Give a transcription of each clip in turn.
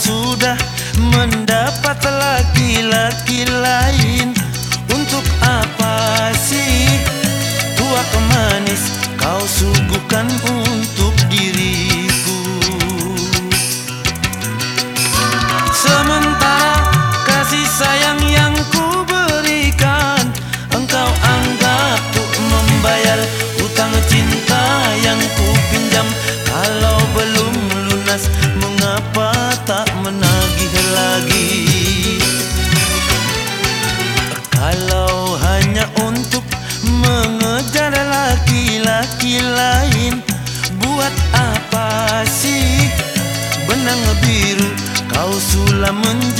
sudah mendapat laki-laki lain. Untuk apa sih? Tua kemanis kau suguhkan benang biru kau sulam menjadi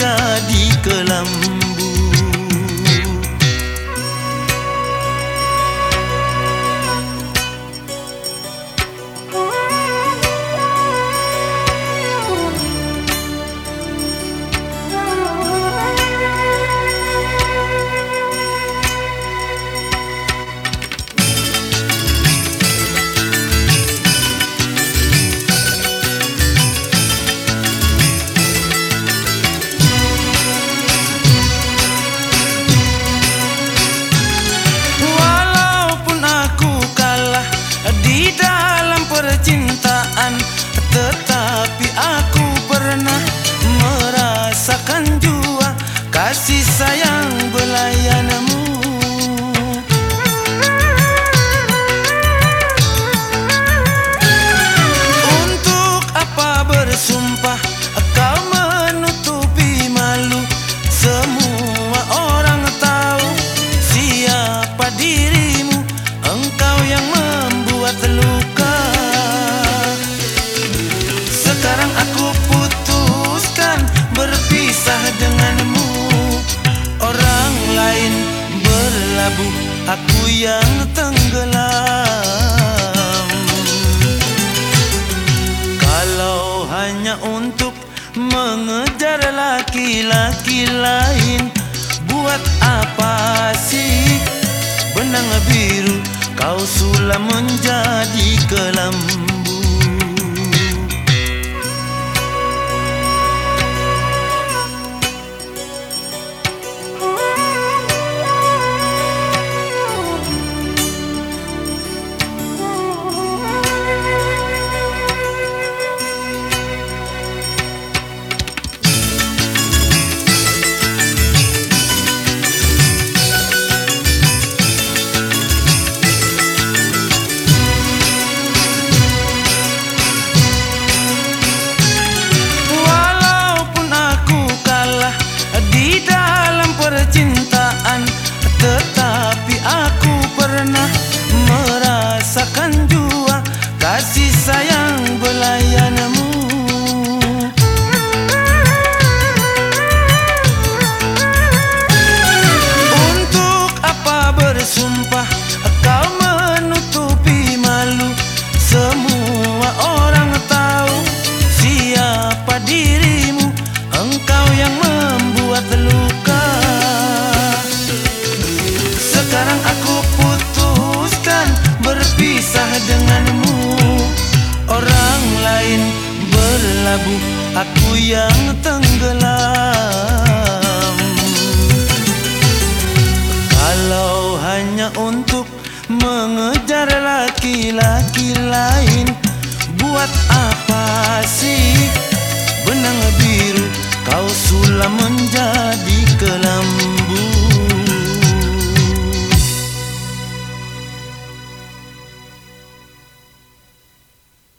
di dalam percintaan aku yang tenggelam. Kalau hanya untuk mengejar laki-laki lain Buat apa sih? Benang biru kau sulam menjadi kelambu percintaan lain berlabuh aku yang tenggelam. Kalau hanya untuk mengejar laki-laki lain Buat apa sih? Benang biru kau sulam menjadi kelam